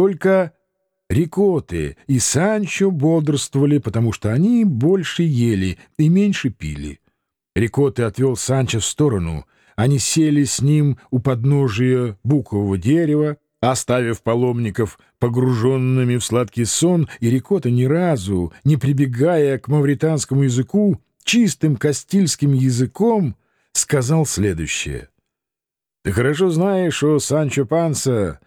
Только Рикоты и Санчо бодрствовали, потому что они больше ели и меньше пили. Рикоты отвел Санчо в сторону. Они сели с ним у подножия букового дерева, оставив паломников погруженными в сладкий сон, и Рикота ни разу, не прибегая к мавританскому языку, чистым кастильским языком, сказал следующее. «Ты хорошо знаешь, о Санчо Панса,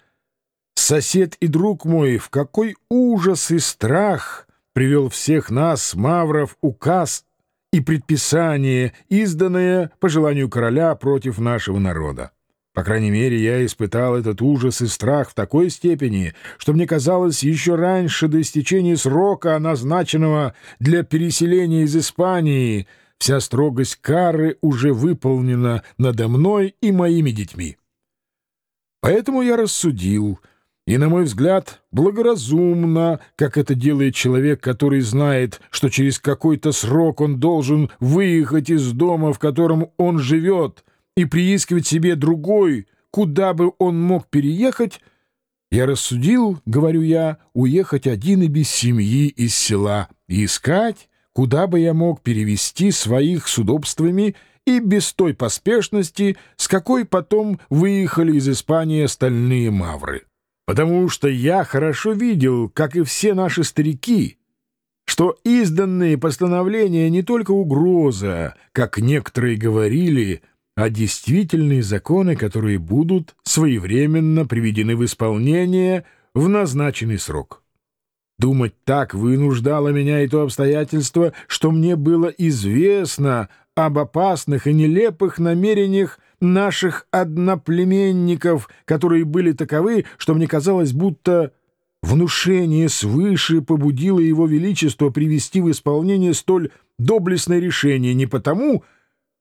сосед и друг мой, в какой ужас и страх привел всех нас, мавров, указ и предписание, изданное по желанию короля против нашего народа. По крайней мере, я испытал этот ужас и страх в такой степени, что мне казалось еще раньше до истечения срока, назначенного для переселения из Испании, вся строгость кары уже выполнена надо мной и моими детьми. Поэтому я рассудил, и, на мой взгляд, благоразумно, как это делает человек, который знает, что через какой-то срок он должен выехать из дома, в котором он живет, и приискивать себе другой, куда бы он мог переехать, я рассудил, говорю я, уехать один и без семьи из села и искать, куда бы я мог перевести своих с удобствами и без той поспешности, с какой потом выехали из Испании остальные мавры. Потому что я хорошо видел, как и все наши старики, что изданные постановления не только угроза, как некоторые говорили, а действительные законы, которые будут своевременно приведены в исполнение в назначенный срок. Думать так вынуждало меня и то обстоятельство, что мне было известно об опасных и нелепых намерениях наших одноплеменников, которые были таковы, что мне казалось, будто внушение свыше побудило его величество привести в исполнение столь доблестное решение не потому,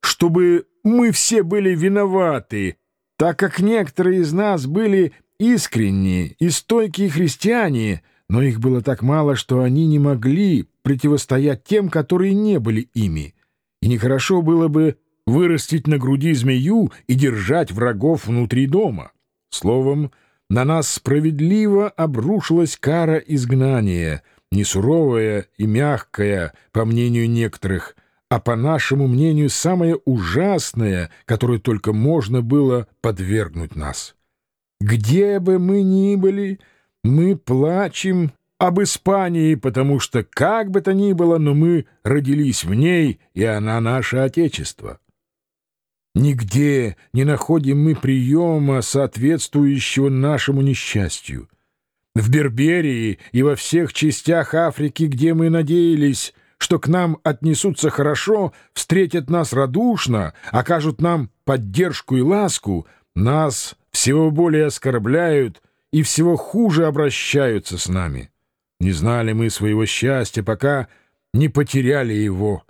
чтобы мы все были виноваты, так как некоторые из нас были искренние и стойкие христиане, но их было так мало, что они не могли противостоять тем, которые не были ими. И нехорошо было бы вырастить на груди змею и держать врагов внутри дома. Словом, на нас справедливо обрушилась кара изгнания, не суровая и мягкая, по мнению некоторых, а по нашему мнению самое ужасное, которое только можно было подвергнуть нас. Где бы мы ни были, мы плачем об Испании, потому что, как бы то ни было, но мы родились в ней, и она наше Отечество. Нигде не находим мы приема, соответствующего нашему несчастью. В Берберии и во всех частях Африки, где мы надеялись что к нам отнесутся хорошо, встретят нас радушно, окажут нам поддержку и ласку, нас всего более оскорбляют и всего хуже обращаются с нами. Не знали мы своего счастья, пока не потеряли его.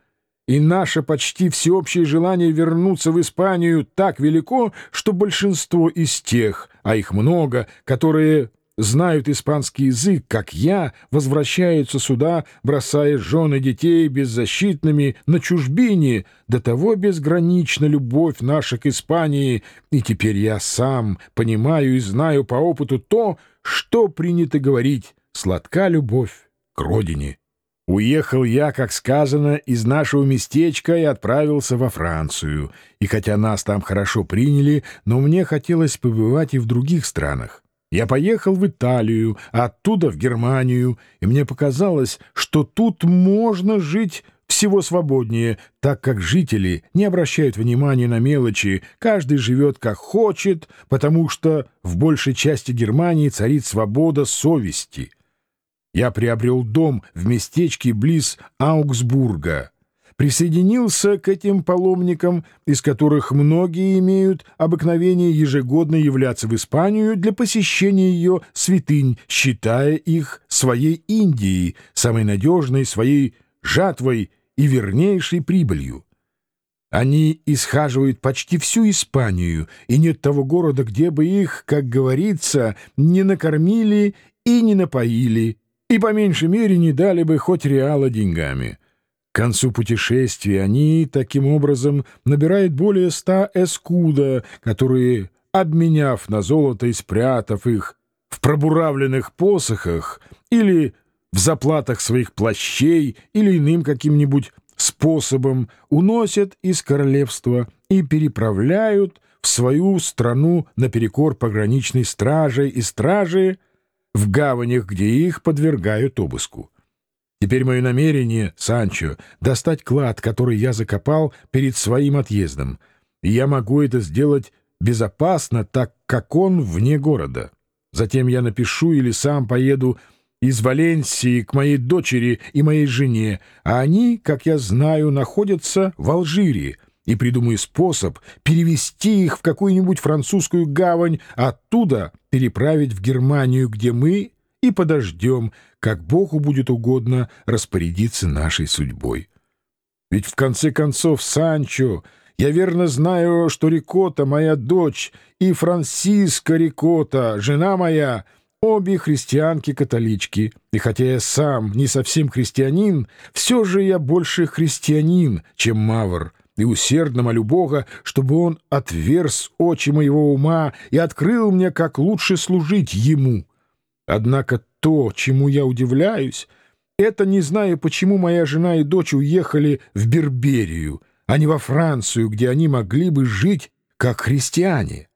И наше почти всеобщее желание вернуться в Испанию так велико, что большинство из тех, а их много, которые знают испанский язык, как я, возвращаются сюда, бросая жены детей беззащитными на чужбине, до того безгранична любовь наша к Испании, и теперь я сам понимаю и знаю по опыту то, что принято говорить «сладка любовь к родине». Уехал я, как сказано, из нашего местечка и отправился во Францию, и хотя нас там хорошо приняли, но мне хотелось побывать и в других странах. Я поехал в Италию, а оттуда в Германию, и мне показалось, что тут можно жить всего свободнее, так как жители не обращают внимания на мелочи, каждый живет как хочет, потому что в большей части Германии царит свобода совести. Я приобрел дом в местечке близ Аугсбурга присоединился к этим паломникам, из которых многие имеют обыкновение ежегодно являться в Испанию для посещения ее святынь, считая их своей Индией, самой надежной, своей жатвой и вернейшей прибылью. Они исхаживают почти всю Испанию, и нет того города, где бы их, как говорится, не накормили и не напоили, и по меньшей мере не дали бы хоть реала деньгами. К концу путешествия они, таким образом, набирают более ста эскуда, которые, обменяв на золото и спрятав их в пробуравленных посохах или в заплатах своих плащей или иным каким-нибудь способом уносят из королевства и переправляют в свою страну наперекор пограничной стражи и стражи в гаванях, где их подвергают обыску. Теперь мое намерение, Санчо, достать клад, который я закопал перед своим отъездом, и я могу это сделать безопасно, так как он вне города. Затем я напишу или сам поеду из Валенсии к моей дочери и моей жене, а они, как я знаю, находятся в Алжире, и придумаю способ перевести их в какую-нибудь французскую гавань, оттуда переправить в Германию, где мы и подождем, как Богу будет угодно распорядиться нашей судьбой. Ведь в конце концов, Санчо, я верно знаю, что Рикота, моя дочь, и Франсиска Рикота, жена моя, обе христианки-католички, и хотя я сам не совсем христианин, все же я больше христианин, чем мавр, и усердно молю Бога, чтобы он отверз очи моего ума и открыл мне, как лучше служить ему. Однако то, чему я удивляюсь, это не знаю, почему моя жена и дочь уехали в Берберию, а не во Францию, где они могли бы жить как христиане.